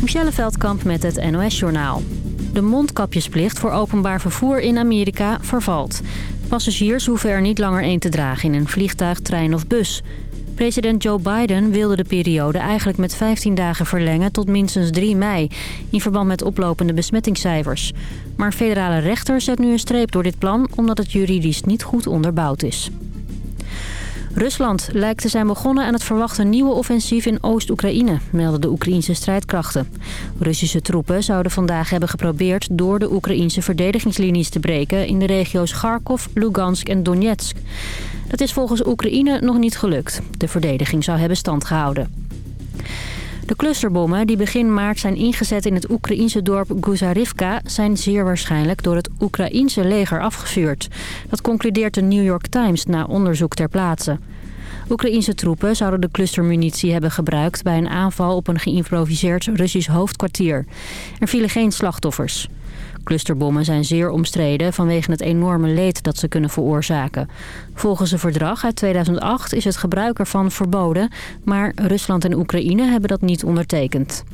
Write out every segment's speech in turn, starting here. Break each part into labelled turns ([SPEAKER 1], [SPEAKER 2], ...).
[SPEAKER 1] Michelle Veldkamp met het NOS-journaal. De mondkapjesplicht voor openbaar vervoer in Amerika vervalt. Passagiers hoeven er niet langer één te dragen in een vliegtuig, trein of bus. President Joe Biden wilde de periode eigenlijk met 15 dagen verlengen tot minstens 3 mei... in verband met oplopende besmettingscijfers. Maar een federale rechter zet nu een streep door dit plan... omdat het juridisch niet goed onderbouwd is. Rusland lijkt te zijn begonnen aan het verwachte nieuwe offensief in Oost-Oekraïne, melden de Oekraïnse strijdkrachten. Russische troepen zouden vandaag hebben geprobeerd door de Oekraïnse verdedigingslinies te breken in de regio's Kharkov, Lugansk en Donetsk. Dat is volgens Oekraïne nog niet gelukt. De verdediging zou hebben stand gehouden. De clusterbommen die begin maart zijn ingezet in het Oekraïense dorp Guzarivka... zijn zeer waarschijnlijk door het Oekraïense leger afgevuurd. Dat concludeert de New York Times na onderzoek ter plaatse. Oekraïense troepen zouden de clustermunitie hebben gebruikt... bij een aanval op een geïmproviseerd Russisch hoofdkwartier. Er vielen geen slachtoffers. Clusterbommen zijn zeer omstreden vanwege het enorme leed dat ze kunnen veroorzaken. Volgens een verdrag uit 2008 is het gebruik ervan verboden... maar Rusland en Oekraïne hebben dat niet ondertekend.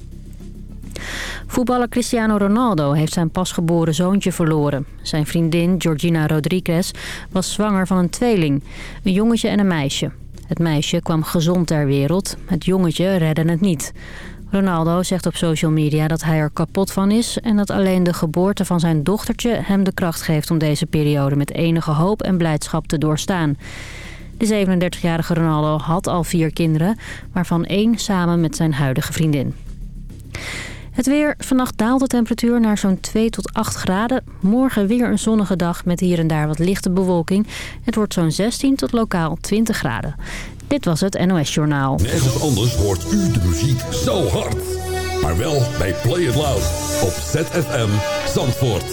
[SPEAKER 1] Voetballer Cristiano Ronaldo heeft zijn pasgeboren zoontje verloren. Zijn vriendin Georgina Rodriguez was zwanger van een tweeling. Een jongetje en een meisje. Het meisje kwam gezond ter wereld. Het jongetje redde het niet. Ronaldo zegt op social media dat hij er kapot van is... en dat alleen de geboorte van zijn dochtertje hem de kracht geeft... om deze periode met enige hoop en blijdschap te doorstaan. De 37-jarige Ronaldo had al vier kinderen... waarvan één samen met zijn huidige vriendin. Het weer. Vannacht daalt de temperatuur naar zo'n 2 tot 8 graden. Morgen weer een zonnige dag met hier en daar wat lichte bewolking. Het wordt zo'n 16 tot lokaal 20 graden. Dit was het NOS Journaal.
[SPEAKER 2] Nergens anders hoort u de muziek zo hard. Maar wel bij Play It Loud op ZFM Zandvoort.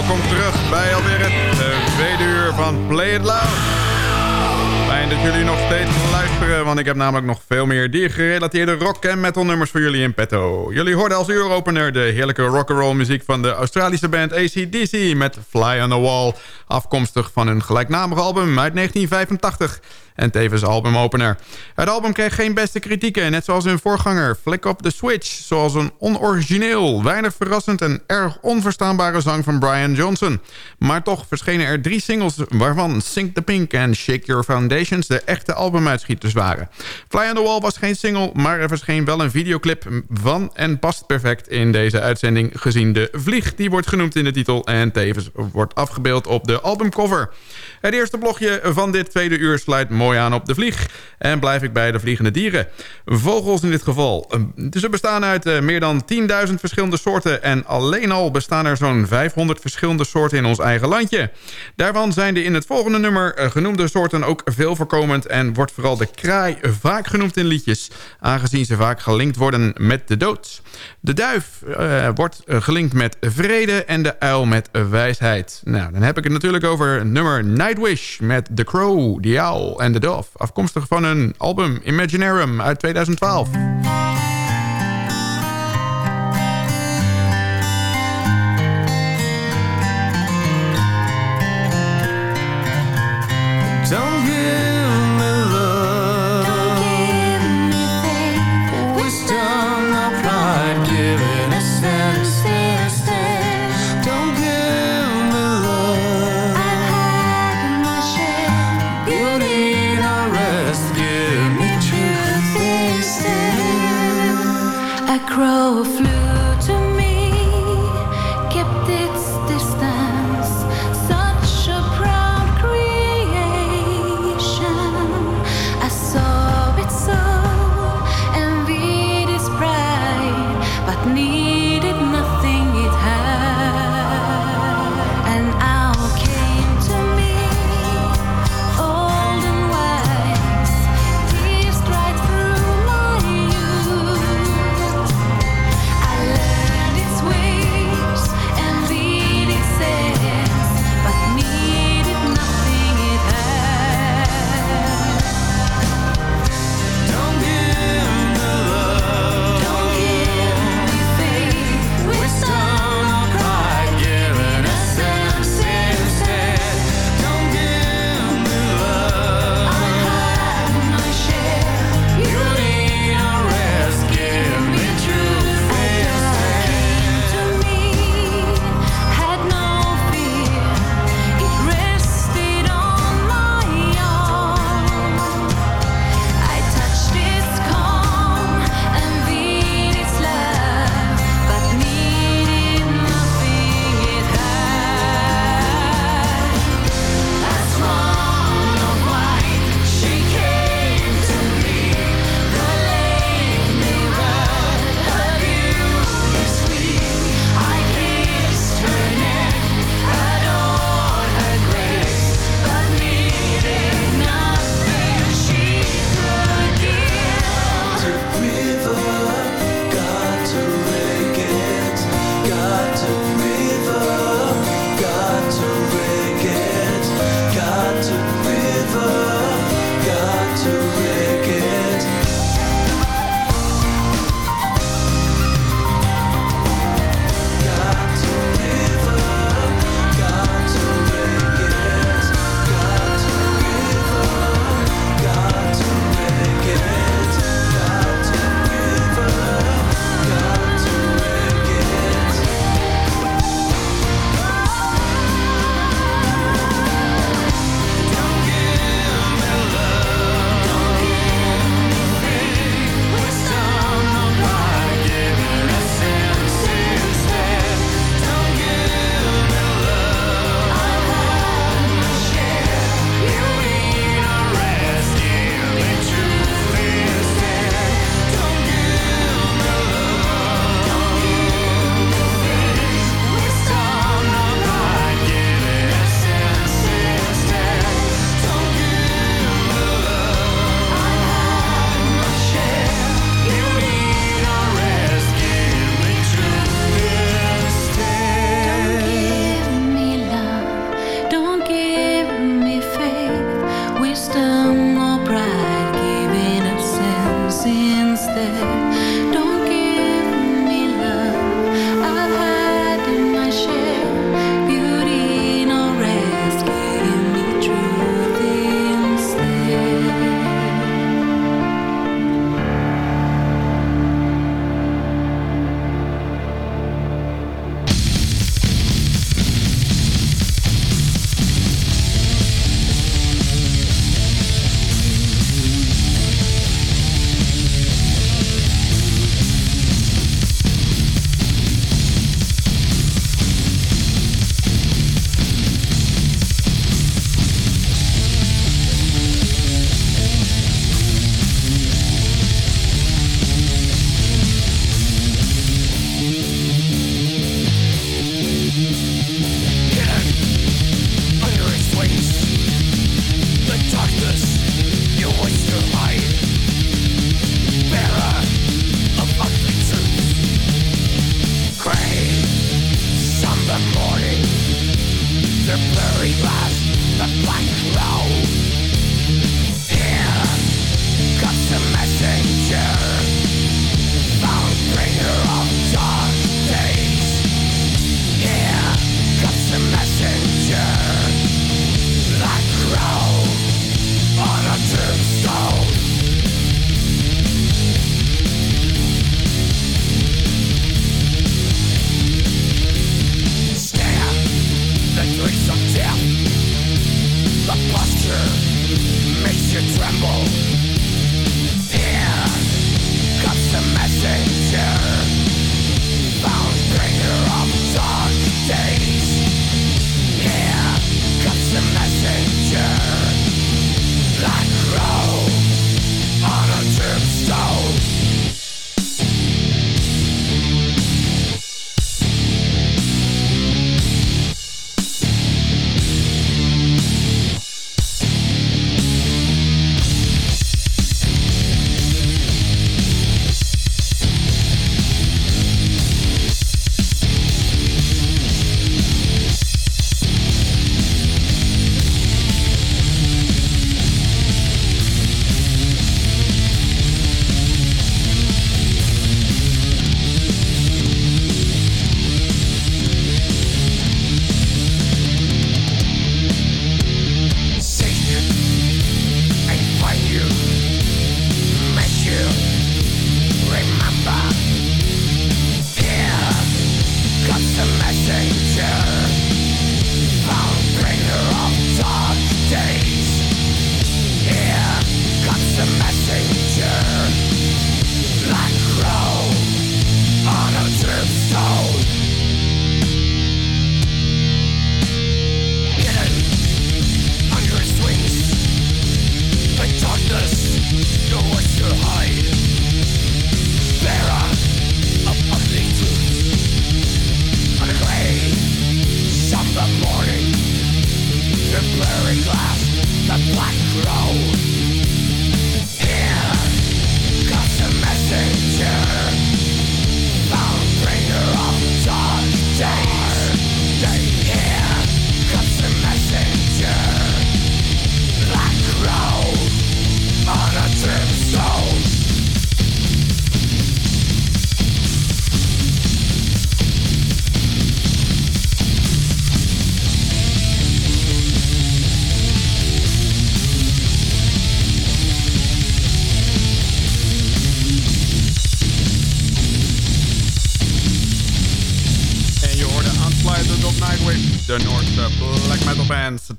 [SPEAKER 3] Welkom terug bij alweer het uh, tweede uur van Play It Loud. Fijn dat jullie nog steeds luisteren, want ik heb namelijk nog veel meer diergerelateerde rock- en metal nummers voor jullie in petto. Jullie hoorden als uuropener de heerlijke rock'n'roll muziek van de Australische band ACDC met Fly on the Wall, afkomstig van hun gelijknamige album uit 1985 en tevens albumopener. Het album kreeg geen beste kritieken, net zoals hun voorganger Flick Up the Switch... zoals een onorigineel, weinig verrassend en erg onverstaanbare zang van Brian Johnson. Maar toch verschenen er drie singles waarvan Sink the Pink en Shake Your Foundations... de echte albumuitschieters waren. Fly on the Wall was geen single, maar er verscheen wel een videoclip van... en past perfect in deze uitzending gezien de vlieg... die wordt genoemd in de titel en tevens wordt afgebeeld op de albumcover. Het eerste blogje van dit tweede uur sluit mooi aan op de vlieg. En blijf ik bij de vliegende dieren. Vogels in dit geval. Ze bestaan uit eh, meer dan 10.000 verschillende soorten. En alleen al bestaan er zo'n 500 verschillende soorten in ons eigen landje. Daarvan zijn de in het volgende nummer eh, genoemde soorten ook veel voorkomend. En wordt vooral de kraai vaak genoemd in liedjes. Aangezien ze vaak gelinkt worden met de dood. De duif uh, wordt gelinkt met vrede en de uil met wijsheid. Nou, dan heb ik het natuurlijk over nummer Nightwish met The Crow, The Owl en The Dove. Afkomstig van een album Imaginarium uit 2012.
[SPEAKER 4] flu.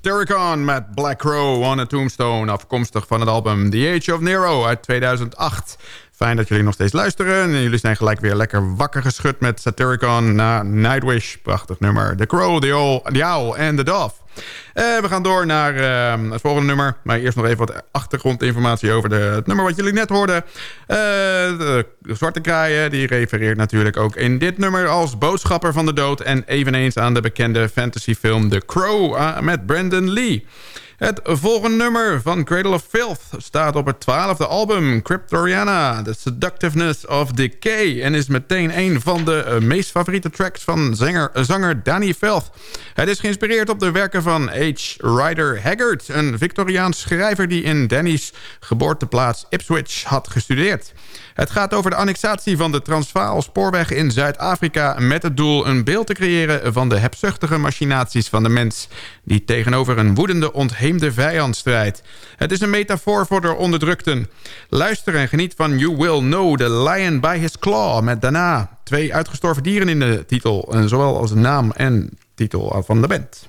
[SPEAKER 3] Satyricon met Black Crow on a Tombstone, afkomstig van het album The Age of Nero uit 2008. Fijn dat jullie nog steeds luisteren. En jullie zijn gelijk weer lekker wakker geschud met Satyricon na Nightwish. Prachtig nummer. The Crow, The Owl, the Owl and The Dove. Uh, we gaan door naar uh, het volgende nummer. Maar eerst nog even wat achtergrondinformatie over de, het nummer wat jullie net hoorden. Uh, de, de Zwarte Kraaien die refereert natuurlijk ook in dit nummer als boodschapper van de dood. En eveneens aan de bekende fantasyfilm The Crow met Brandon Lee. Het volgende nummer van Cradle of Filth staat op het twaalfde album Cryptoriana, The Seductiveness of Decay... en is meteen een van de eh, meest favoriete tracks van zanger, zanger Danny Filth. Het is geïnspireerd op de werken van H. Rider Haggard... een Victoriaans schrijver die in Danny's geboorteplaats Ipswich had gestudeerd. Het gaat over de annexatie van de Transvaal spoorweg in Zuid-Afrika... met het doel een beeld te creëren van de hebzuchtige machinaties van de mens... die tegenover een woedende, ontheemde vijand strijdt. Het is een metafoor voor de onderdrukten. Luister en geniet van You Will Know the Lion by His Claw... met daarna twee uitgestorven dieren in de titel... zowel als de naam en titel van de band.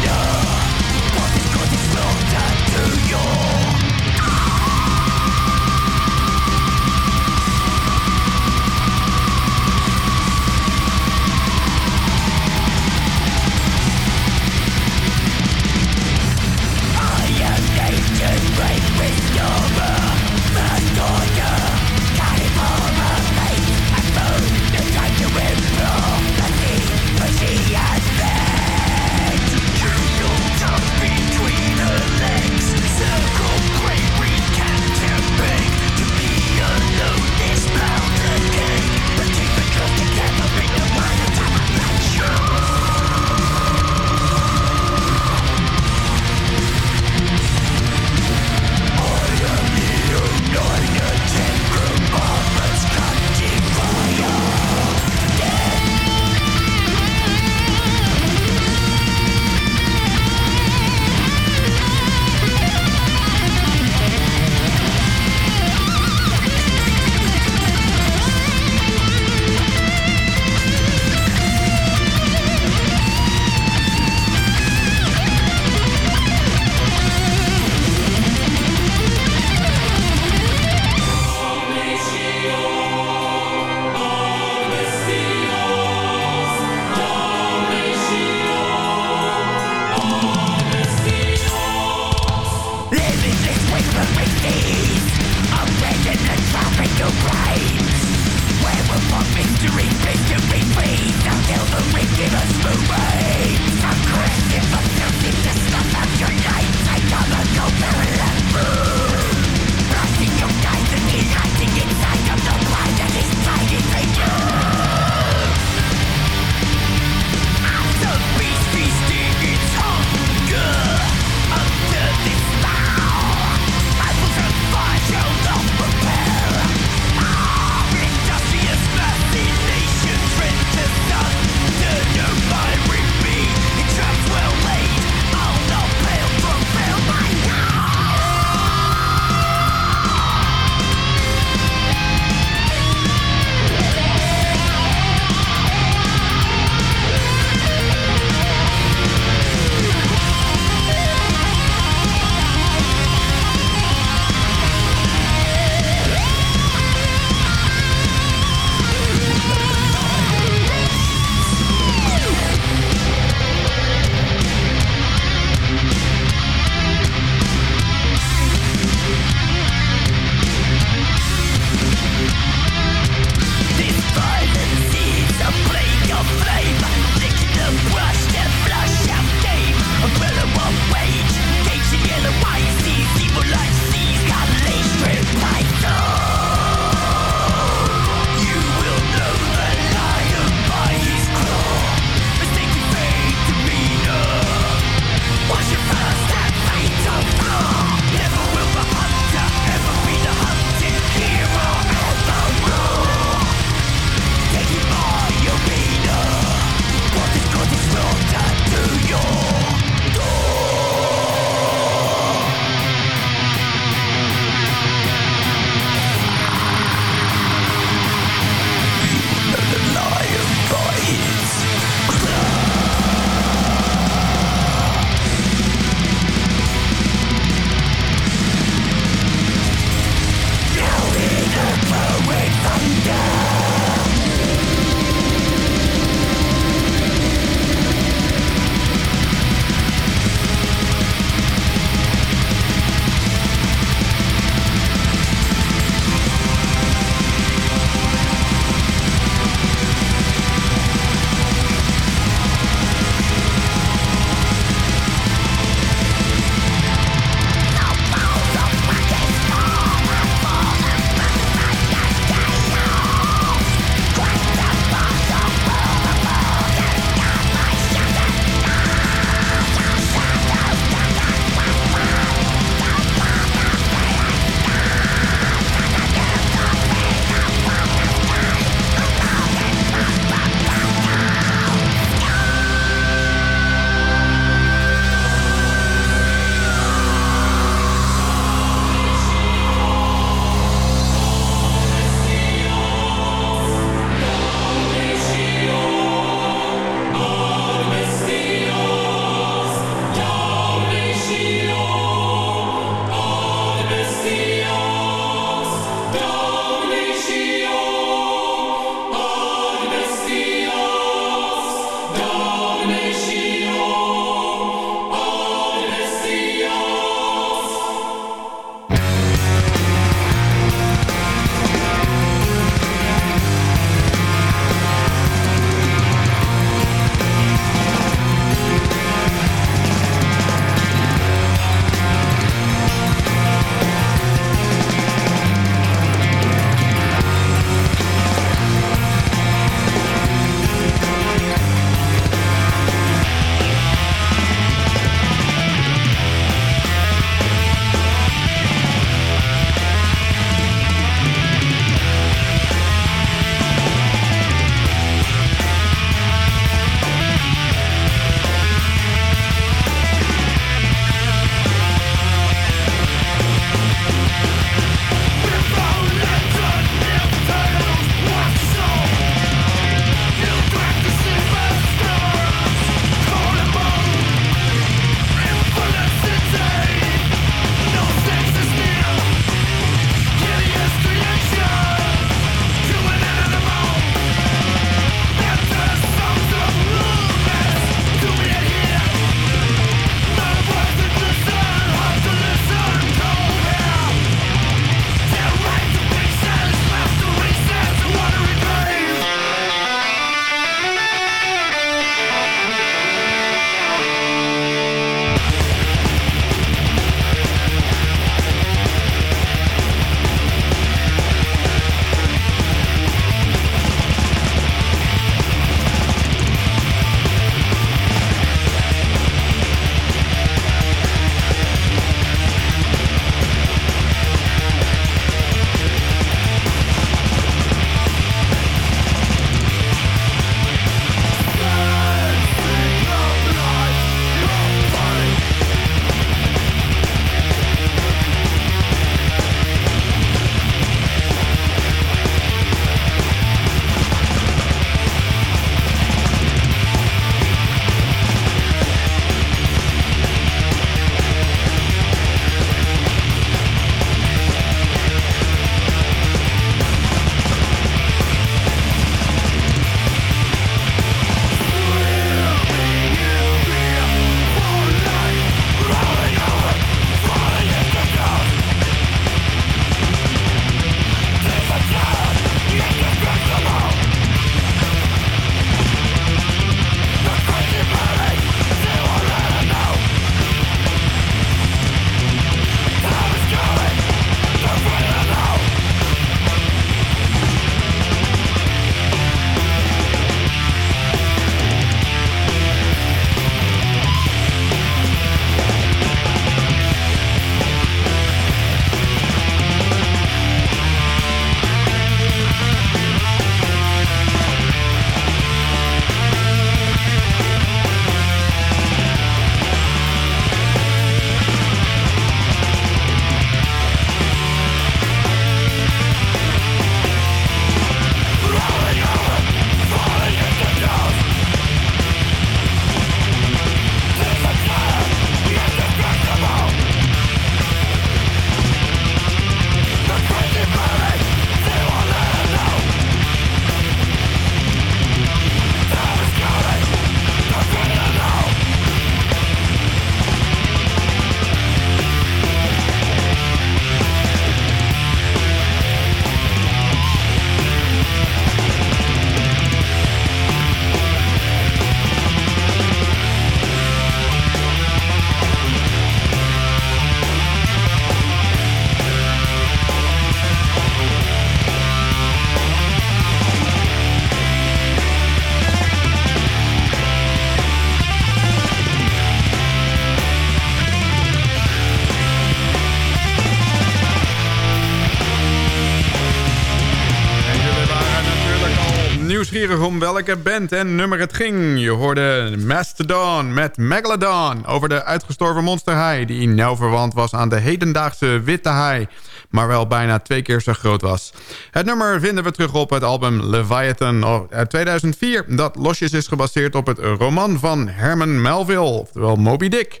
[SPEAKER 3] Om welke band en nummer het ging. Je hoorde Mastodon met Megalodon over de uitgestorven monsterhaai... die nauw verwant was aan de hedendaagse witte haai... maar wel bijna twee keer zo groot was. Het nummer vinden we terug op het album Leviathan uit 2004... dat losjes is gebaseerd op het roman van Herman Melville, oftewel Moby Dick...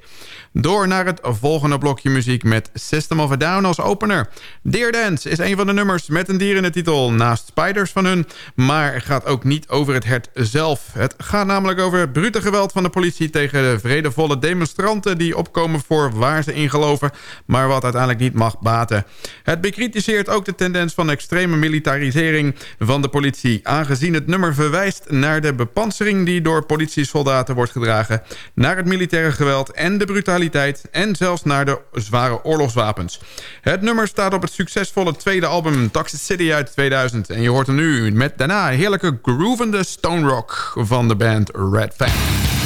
[SPEAKER 3] Door naar het volgende blokje muziek met System of a Down als opener. Deer Dance is een van de nummers met een dier in de titel naast Spiders van hun... maar gaat ook niet over het hert zelf. Het gaat namelijk over het brute geweld van de politie... tegen de vredevolle demonstranten die opkomen voor waar ze in geloven... maar wat uiteindelijk niet mag baten. Het bekritiseert ook de tendens van extreme militarisering van de politie... aangezien het nummer verwijst naar de bepansering die door politiesoldaten wordt gedragen... naar het militaire geweld en de brutaliteit en zelfs naar de zware oorlogswapens. Het nummer staat op het succesvolle tweede album Toxic City uit 2000. En je hoort hem nu met daarna heerlijke groovende stone rock van de band Red Fang.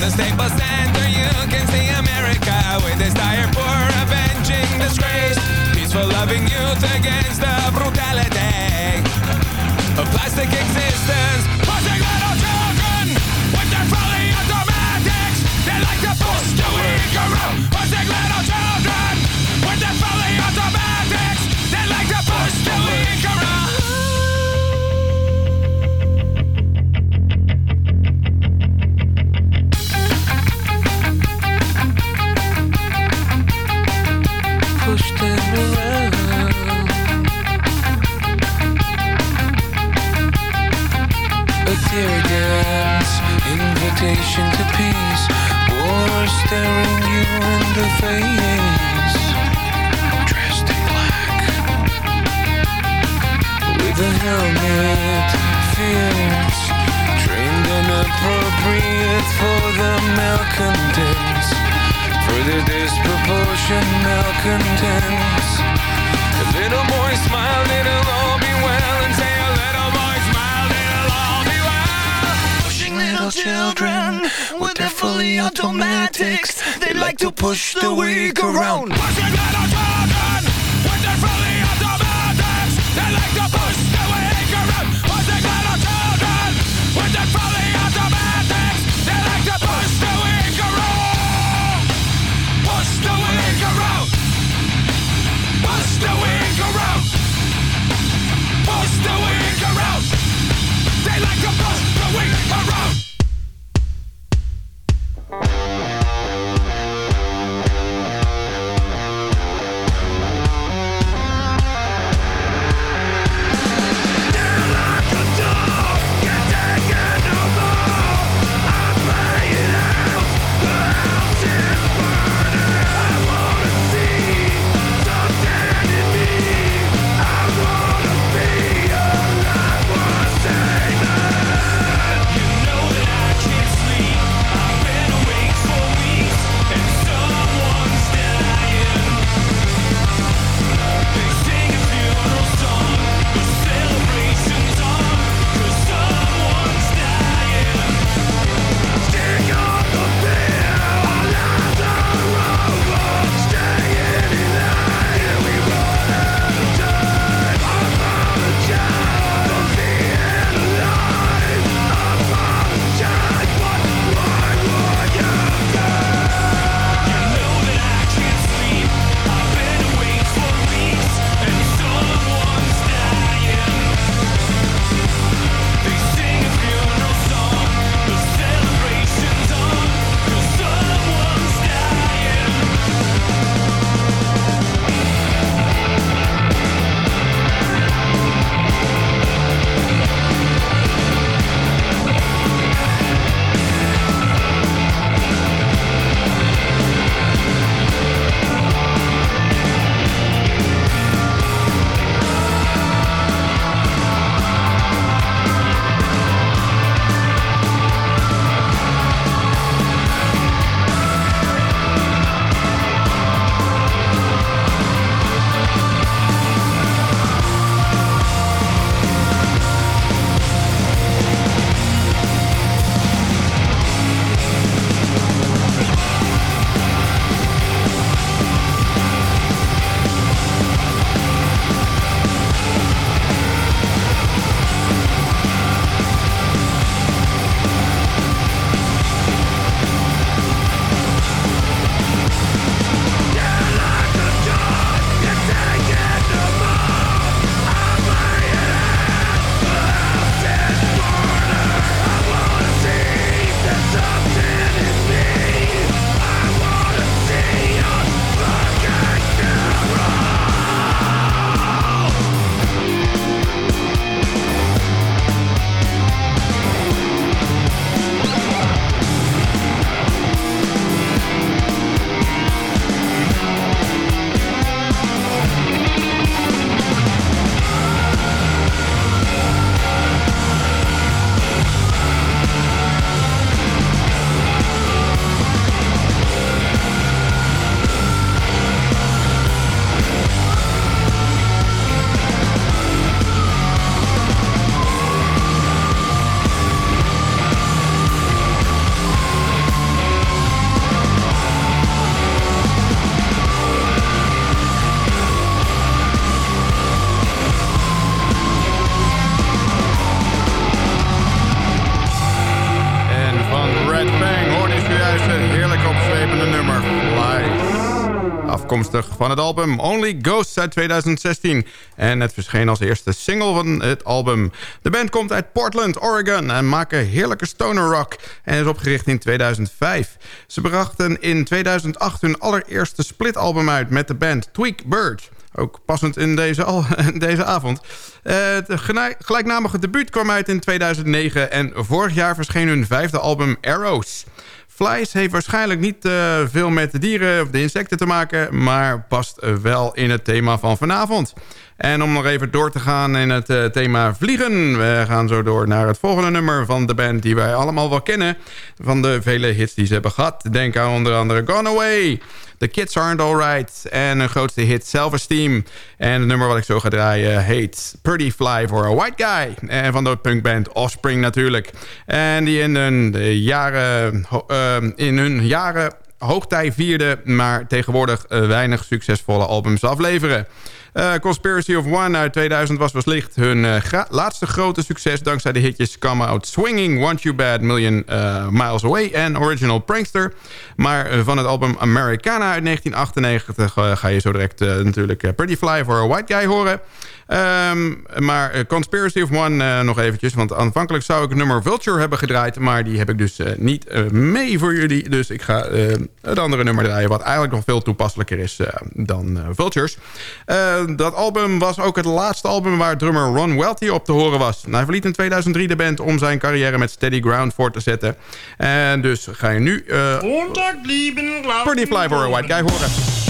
[SPEAKER 5] the Staples Center, you can see America with its dire poor avenging disgrace. Peaceful loving youth against the brutality of plastic existence. Pushing little children with their folly automatics. They like to push the weak around. Pushing little children with their folly automatics. They like to push the weak invitation to peace. War staring you in the face. Dressed in black. With a helmet, fierce. Trained and appropriate for the malcontents. For the disproportion malcontents. A little boy smile, it'll all be well and tell little children with their fully automatics. They like to push the weak around. Pushing little children with their fully automatics. They like to push.
[SPEAKER 3] Van het album Only Ghosts uit 2016. En het verscheen als eerste single van het album. De band komt uit Portland, Oregon en maken heerlijke stoner rock. En is opgericht in 2005. Ze brachten in 2008 hun allereerste splitalbum uit met de band Tweak Bird. Ook passend in deze, al, deze avond. Het gelijknamige debuut kwam uit in 2009 en vorig jaar verscheen hun vijfde album Arrows. Flies heeft waarschijnlijk niet uh, veel met de dieren of de insecten te maken... maar past wel in het thema van vanavond. En om nog even door te gaan in het uh, thema vliegen... we gaan zo door naar het volgende nummer van de band... die wij allemaal wel kennen van de vele hits die ze hebben gehad. Denk aan onder andere Gone Away... The Kids Aren't Alright. En een grootste hit Self Esteem. En het nummer wat ik zo ga draaien heet Pretty Fly for a White Guy. En van de punkband Offspring natuurlijk. En die in hun jaren, uh, in hun jaren hoogtij vierde... maar tegenwoordig uh, weinig succesvolle albums afleveren. Uh, Conspiracy of One uit 2000 was wellicht hun uh, laatste grote succes... dankzij de hitjes Come Out Swinging, Want You Bad, Million Miles Away en Original Prankster. Maar van het album Americana uit 1998 ga je zo direct natuurlijk Pretty Fly for a White Guy horen... Um, maar uh, Conspiracy of One uh, nog eventjes. Want aanvankelijk zou ik het nummer Vulture hebben gedraaid. Maar die heb ik dus uh, niet mee voor jullie. Dus ik ga het andere nummer draaien. Wat eigenlijk nog veel toepasselijker is dan Vultures. dat album was ook het laatste album waar drummer Ron Welty op te horen was. Hij verliet in 2003 de band om zijn carrière met Steady Ground voor te zetten. En dus ga je nu... Pretty Fly for a White Guy horen.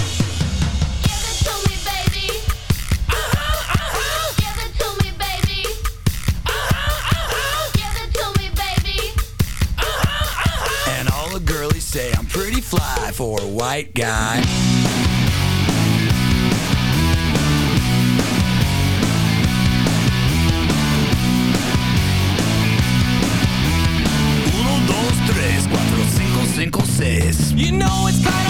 [SPEAKER 6] Say I'm pretty fly for a white guy. Uno, dos, tres, cuatro, cinco, cinco, seis. You
[SPEAKER 5] know it's kinda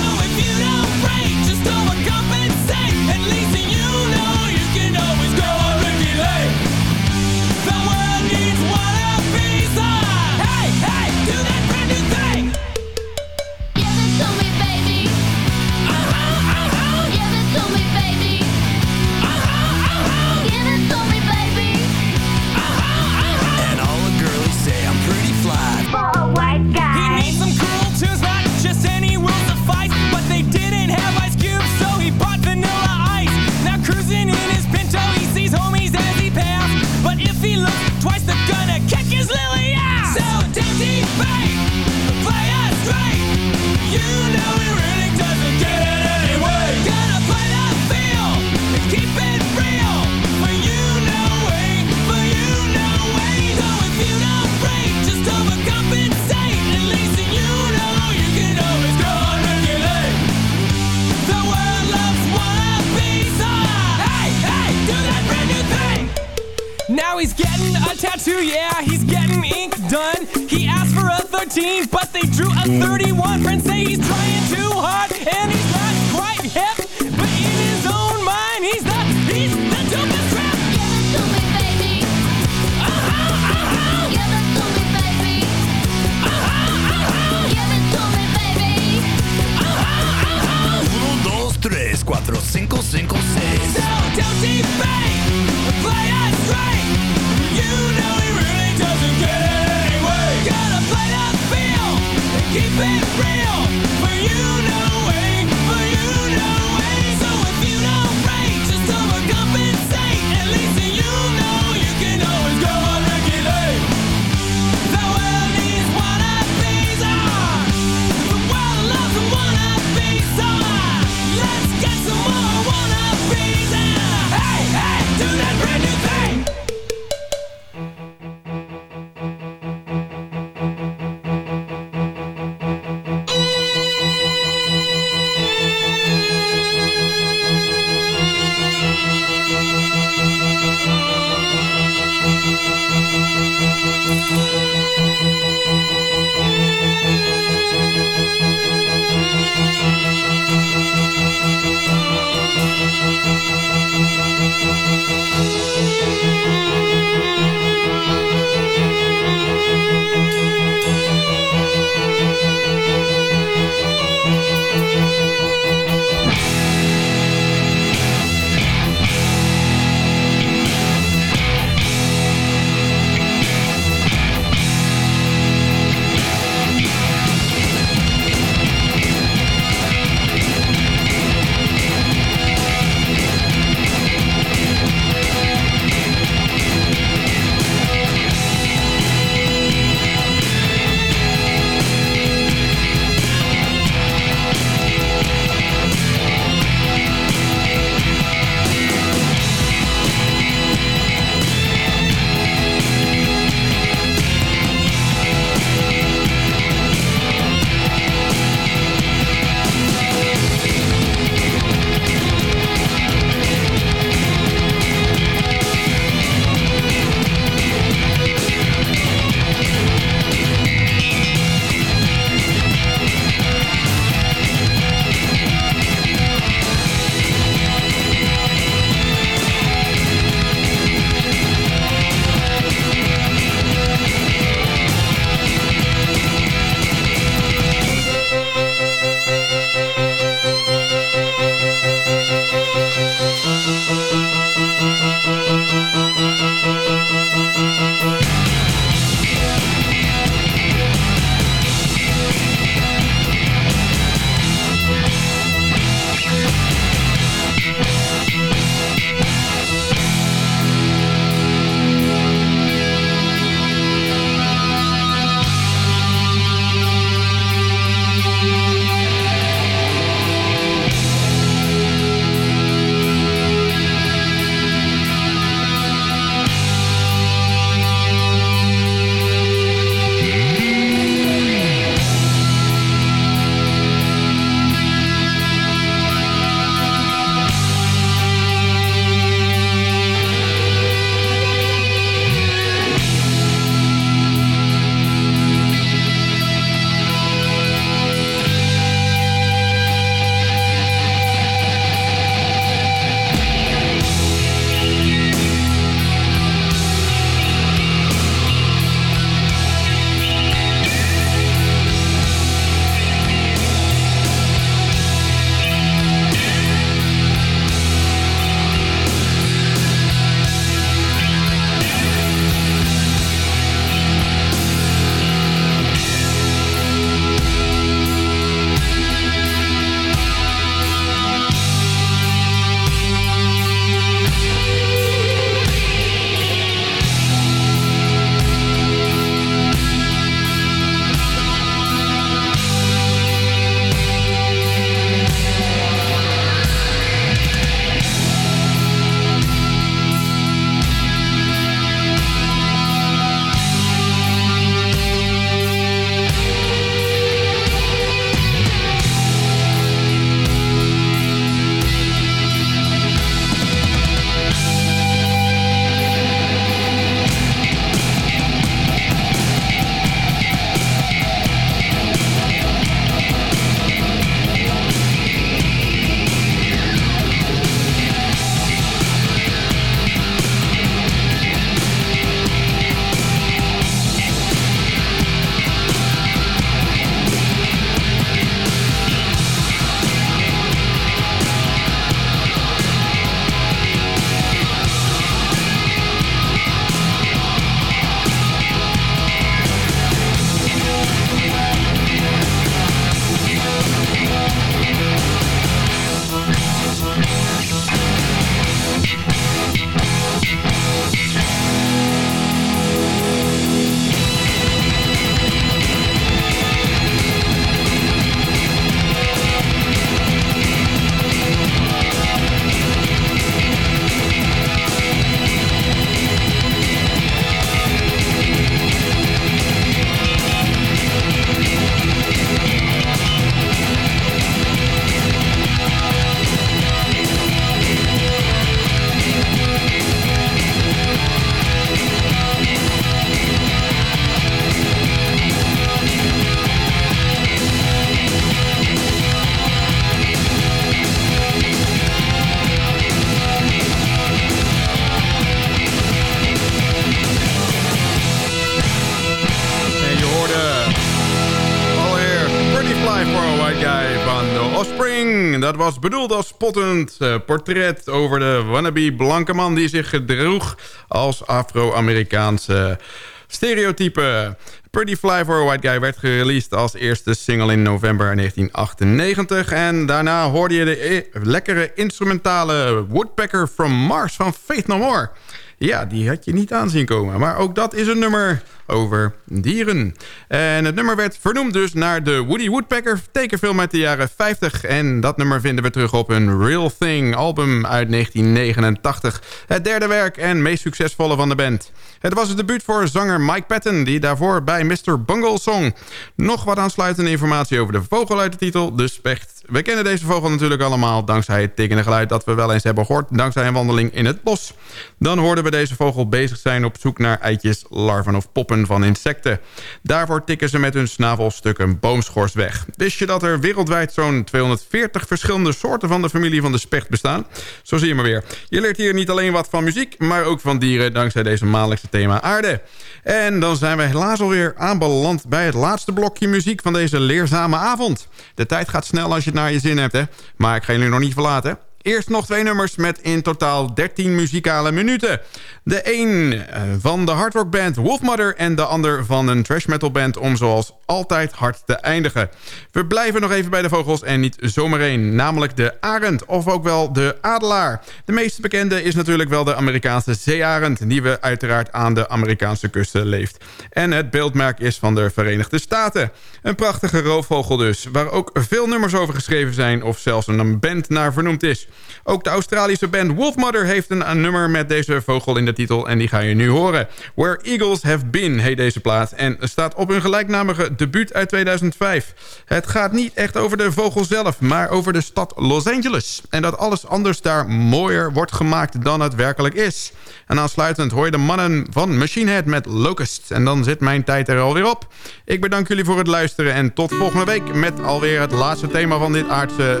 [SPEAKER 3] was bedoeld als spottend uh, portret over de wannabe blanke man... die zich gedroeg als Afro-Amerikaanse stereotype. Pretty Fly for a White Guy werd gereleased als eerste single in november 1998. En daarna hoorde je de e- lekkere instrumentale Woodpecker from Mars van Faith No More... Ja, die had je niet aanzien komen. Maar ook dat is een nummer over dieren. En het nummer werd vernoemd dus naar de Woody Woodpecker tekenfilm uit de jaren 50. En dat nummer vinden we terug op een Real Thing album uit 1989. Het derde werk en meest succesvolle van de band. Het was het debuut voor zanger Mike Patton, die daarvoor bij Mr. Bungle zong. Nog wat aansluitende informatie over de vogel uit de titel, de specht. We kennen deze vogel natuurlijk allemaal dankzij het tikkende geluid dat we wel eens hebben gehoord... dankzij een wandeling in het bos. Dan hoorden we deze vogel bezig zijn op zoek naar eitjes, larven of poppen van insecten. Daarvoor tikken ze met hun snavelstuk een boomschors weg. Wist je dat er wereldwijd zo'n 240 verschillende soorten van de familie van de specht bestaan? Zo zie je maar weer. Je leert hier niet alleen wat van muziek, maar ook van dieren... dankzij deze maandelijkse thema aarde. En dan zijn we helaas alweer aanbeland bij het laatste blokje muziek van deze leerzame avond. De tijd gaat snel als je naar je zin hebt, hè? Maar ik ga jullie nog niet verlaten. Eerst nog twee nummers met in totaal 13 muzikale minuten. De een eh, van de hardrockband Wolfmother en de ander van een trash metal band... om zoals altijd hard te eindigen. We blijven nog even bij de vogels en niet zomaar één. Namelijk de arend, of ook wel de adelaar. De meest bekende is natuurlijk wel de Amerikaanse zeearend... die we uiteraard aan de Amerikaanse kusten leeft. En het beeldmerk is van de Verenigde Staten. Een prachtige roofvogel dus, waar ook veel nummers over geschreven zijn... of zelfs een band naar vernoemd is. Ook de Australische band Wolfmother heeft een, nummer met deze vogel in de titel... en die ga je nu horen. Where Eagles Have Been heet deze plaat... en staat op hun gelijknamige debuut uit 2005. Het gaat niet echt over de vogel zelf, maar over de stad Los Angeles. En dat alles anders daar mooier wordt gemaakt dan het werkelijk is. En aansluitend hoor je de mannen van Machine Head met Locust. En dan zit mijn tijd er alweer op. Ik bedank jullie voor het luisteren en tot volgende week... met alweer het laatste thema van dit aardse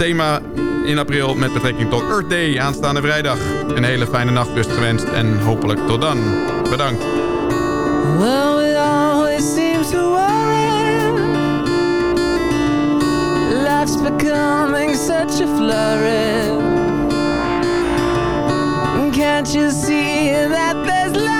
[SPEAKER 3] thema in april met betrekking tot Earth Day aanstaande vrijdag. Een hele fijne nachtrust gewenst en hopelijk tot dan. Bedankt.
[SPEAKER 4] Well, it always seems to becoming such a flurry Can't you see that there's